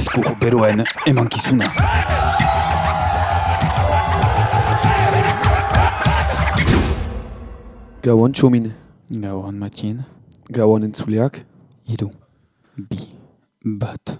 eskur beroen emankizuna. Gauan, Txomin. Gauan, Matien. Gauan, Entzuleak. Iru, bi, Bat.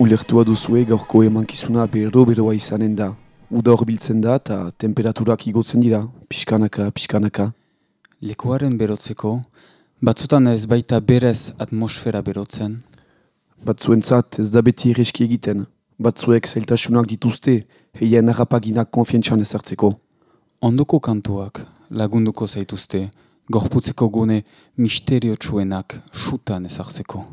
Ulertua duzue gaurko eman kizuna berro beroa izanen da. Uda horbiltzen da eta temperaturak igotzen dira, pixkanaka, pixkanaka. Lekuaren berotzeko, batzutan ez baita berez atmosfera berotzen. Batzuentzat ez da beti irreski egiten, batzuek zailtasunak dituzte, heien harrapaginak konfientxan ezartzeko. Ondoko kantuak lagunduko zaituzte, gorputzeko gune misterio txuenak sutan ezartzeko.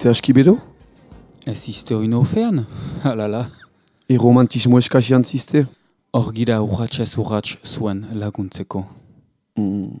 izte aski bedo? Ez izte hori nofean, alala. Ah e romantismo eskazian zizte? Hor gira urratxez urratx zuen laguntzeko. Mm.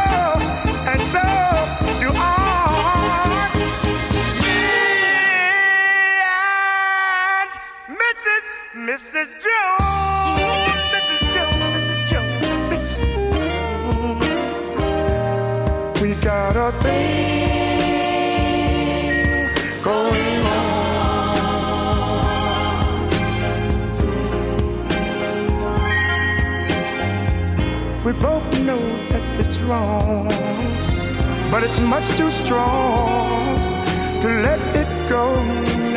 wrong, but it's much too strong to let it go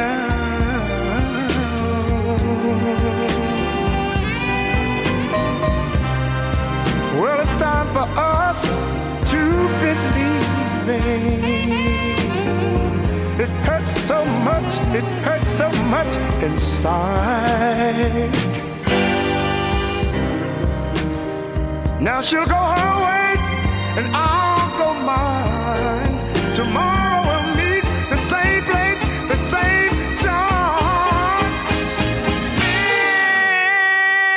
now. Well, it's time for us to believe It hurts so much, it hurts so much inside. Now she'll go her way and I'll go mine. Tomorrow we'll meet the same place, the same time. Me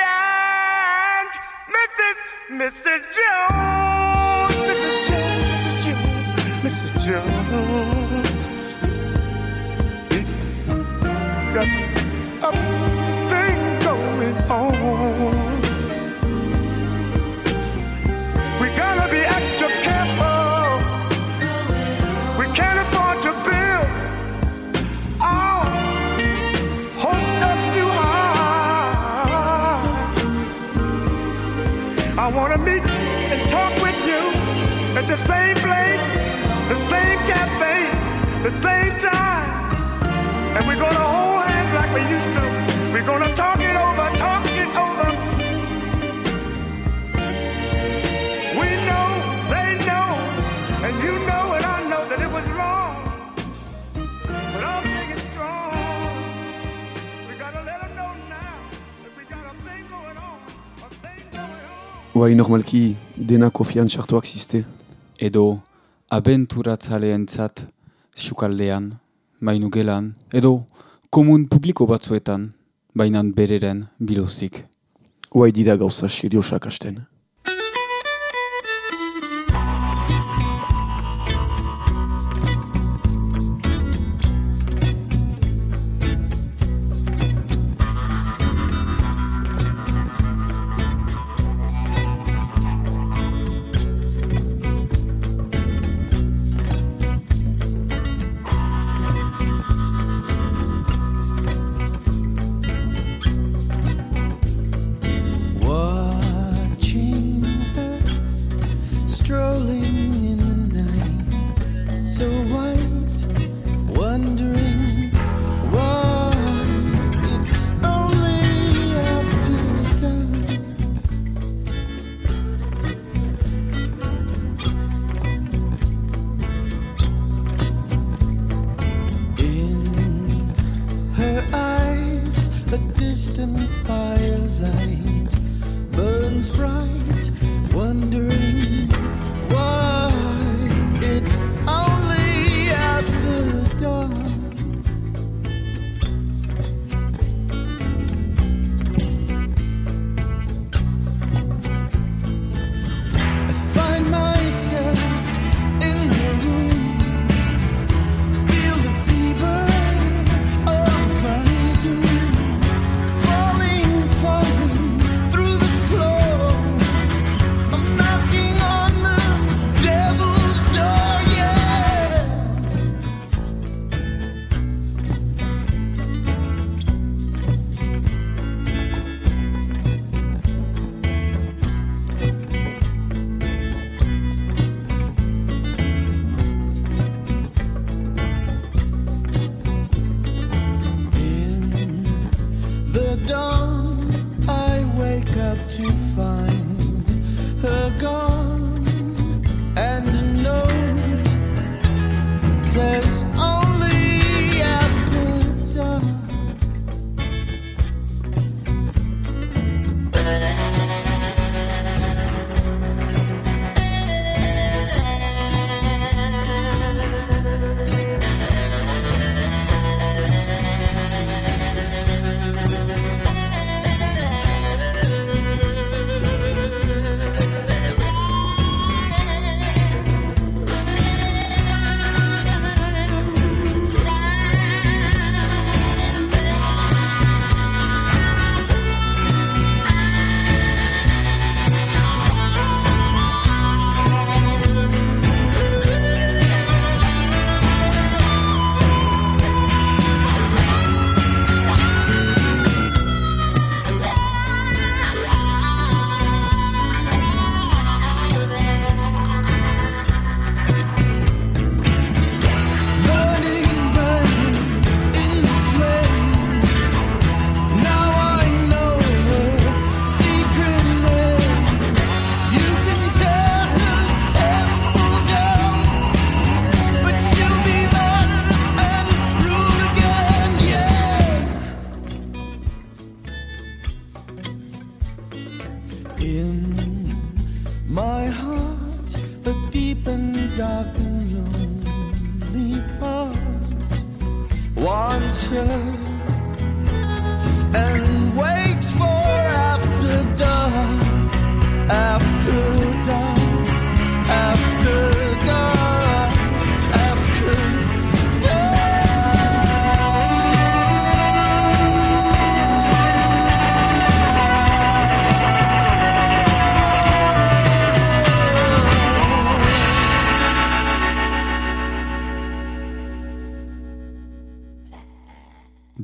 and Mrs. Mrs. Jones, Mrs. Jones, Mrs. Jones, Mrs. Jones. Got a thing going on. Oai normalki dena kofian txartuak ziste. Edo abenturatzale entzat xukaldean, mainu gelan, edo komun publiko batzuetan, bainan bereren bilozik. Oai dira gauza xerio asten.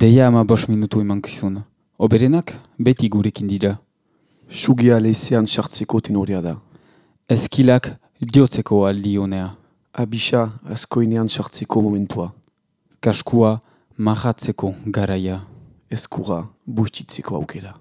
Deia ama bos minutu eman kizun. Oberenak, beti gurekin dira. Sugia lehizean sartzeko tenorea da. Ezkilak, diotzeko aldi honea. Abisa, askoinean sartzeko momentua. Kaskua, mahatzeko garaia. Ezkura, bustitzeko aukera.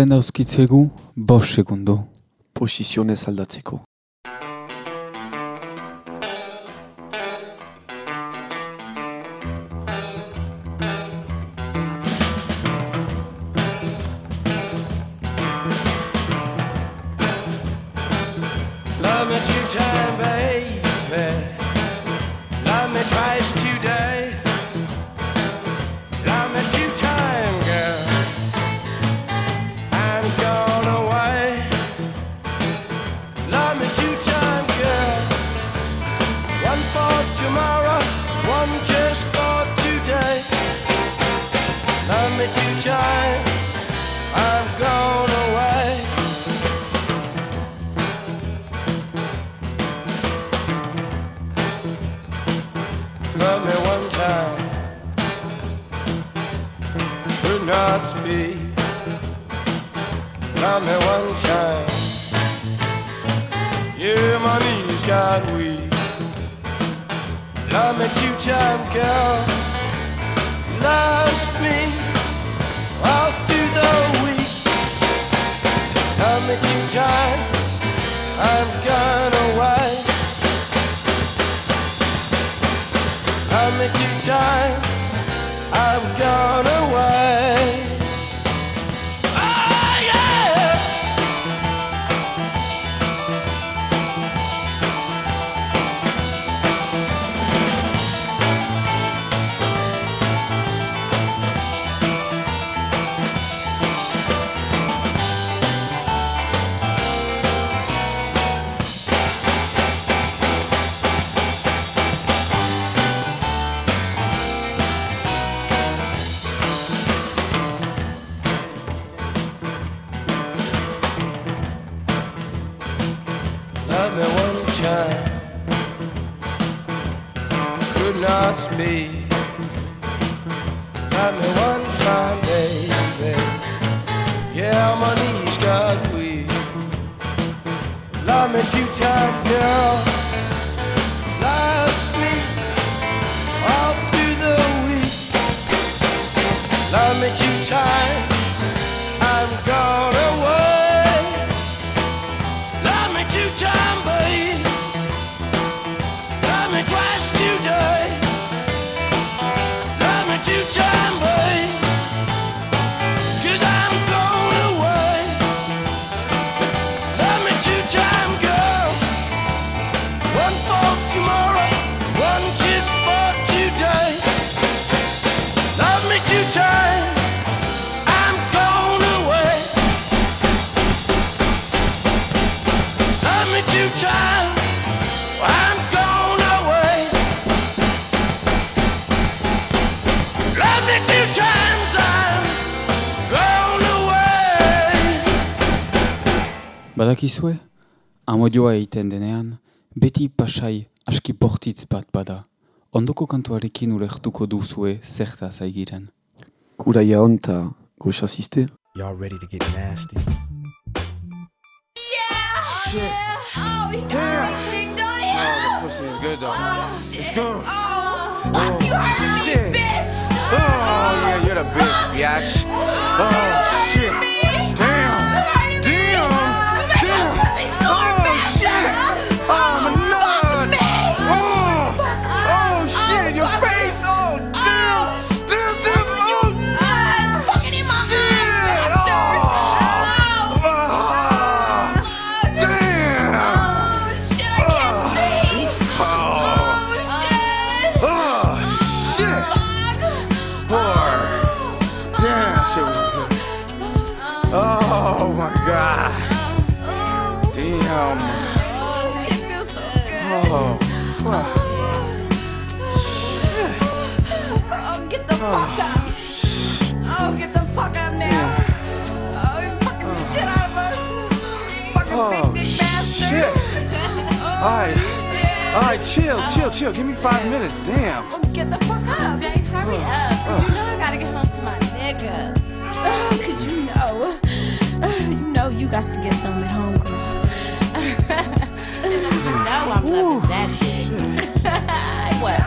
zen dauzkitzegu bost sekundu. Posizionez aldatzeko. now could not speak. Not me one time. Yeah, my knees got weak. Love me two time girl. Loves me all through the week. Love me two time. I've gone away. shine. tough girl. Badakizue, amodioa egiten denean, beti pasai aski bortitz bat bada. Ondoko kantuarekin urektuko duzue zerta zaigiren. Kura ya onta, goxasiste? Y'all ready to get nasty. Yeah! Oh, yeah! Oh, this oh, is good, though. Let's oh, go! Oh, oh, bitch! Oh, you're the bitch, biash! oh. chill. Give me five minutes. Damn. Well, get the fuck up, Jay. Hurry up. you know I gotta get home to my nigga. Oh, Cause you know, you know you got to get something at home, girl. you know I'm loving that shit. what?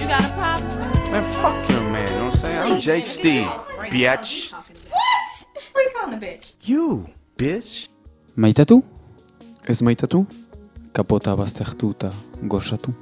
You got a problem? Man, fuck your man. You know what I'm saying? I'm Jake Steve, bitch. What? Freak on calling bitch? You, bitch. My tattoo? Is my tattoo? kapota baztertu eta gorsatu.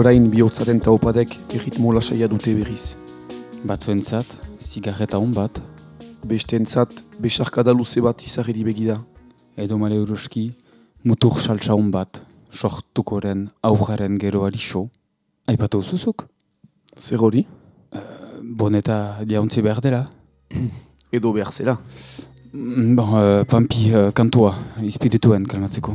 orain bihotzaren taupadek erritmo lasaia dute berriz. Batzuentzat, zigarreta hon bat. Beste entzat, besarkada luze bat izarri begida. Edo male uroski, mutur saltsa hon bat, sohtukoren, aujaren gero ariso. so. Aipatu uzuzuk? Zer hori? Eh, boneta jauntze behar dela. Edo behar zela. Mm, bon, uh, pampi uh, kantua, ispirituen kalmatzeko.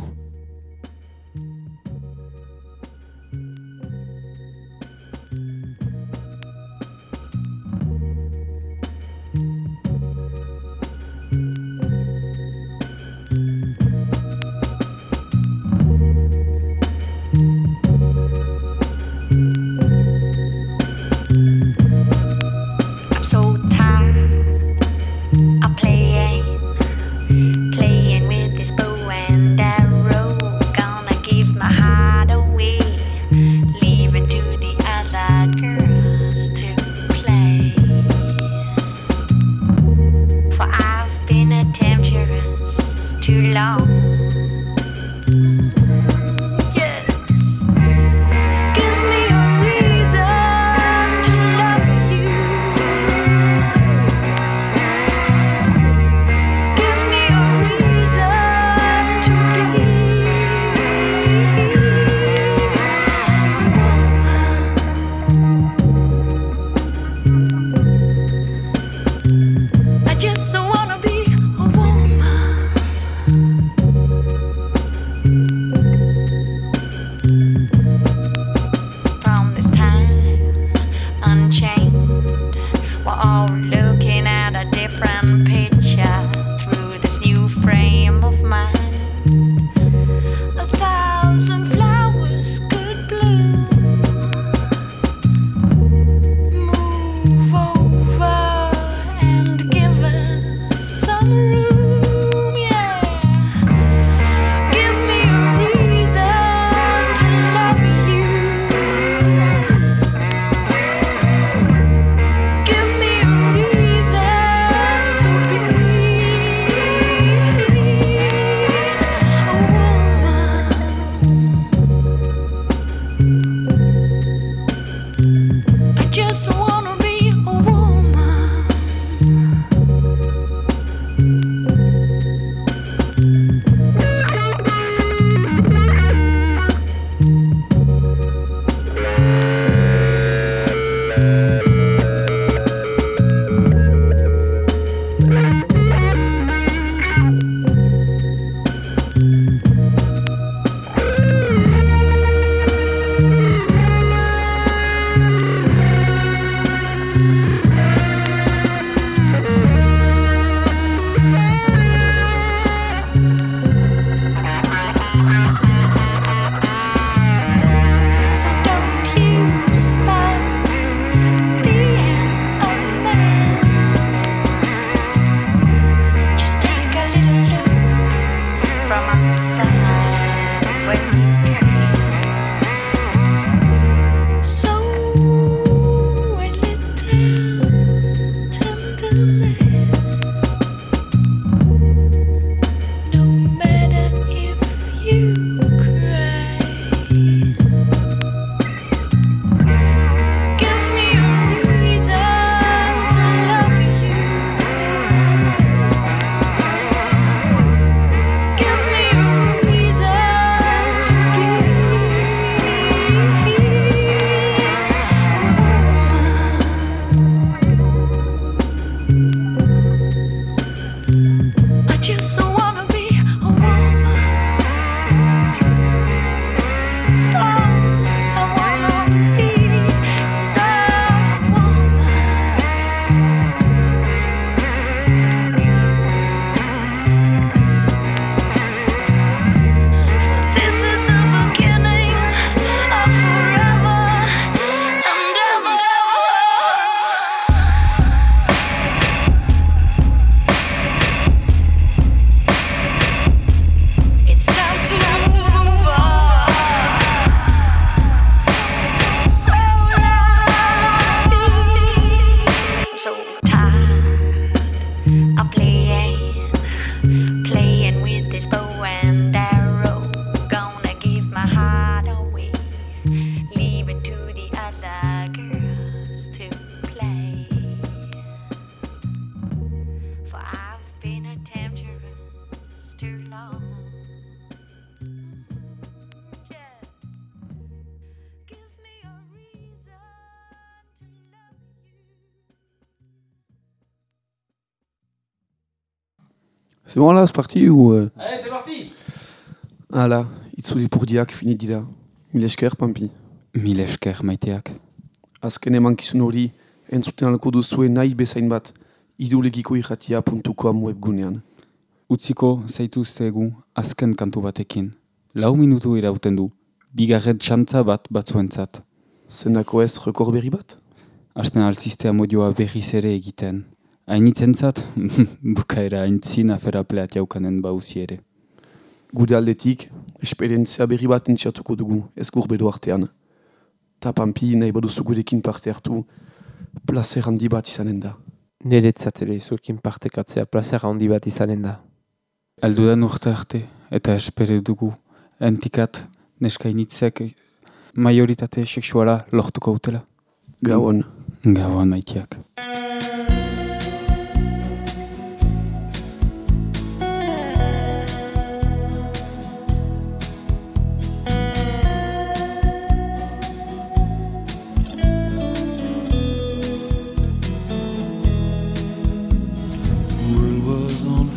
C'est bon parti ou euh... c'est parti Voilà, Itzuli pour Diak, fini dira. Milesker, Pampi. Milesker, Maiteak. Azken eman kizun hori, entzuten alko duzue nahi bezain bat, idulegiko irratia webgunean. Utziko, zaituzte zegu, azken kantu batekin. Lau minutu irauten du, bigarret txantza bat batzuentzat. zuentzat. ez rekor beri bat? Asten altzistea modioa berriz ere egiten. Hainitzentzat, bukaera haintzin afera pleat jaukanen bauzi ere. Gude aldetik, esperientzia berri bat entziatuko dugu, ez gurbedo artean. Ta pampi nahi baduzu gurekin parte hartu, placer handi bat izanen da. Neretzat ere zurkin parte katzea, placer handi bat izanen da. Aldudan urte arte, eta espere dugu, entikat, neskainitzek, majoritate seksuala lortuko utela. Gauan. Gauan maitiak. Gauan.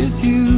with you.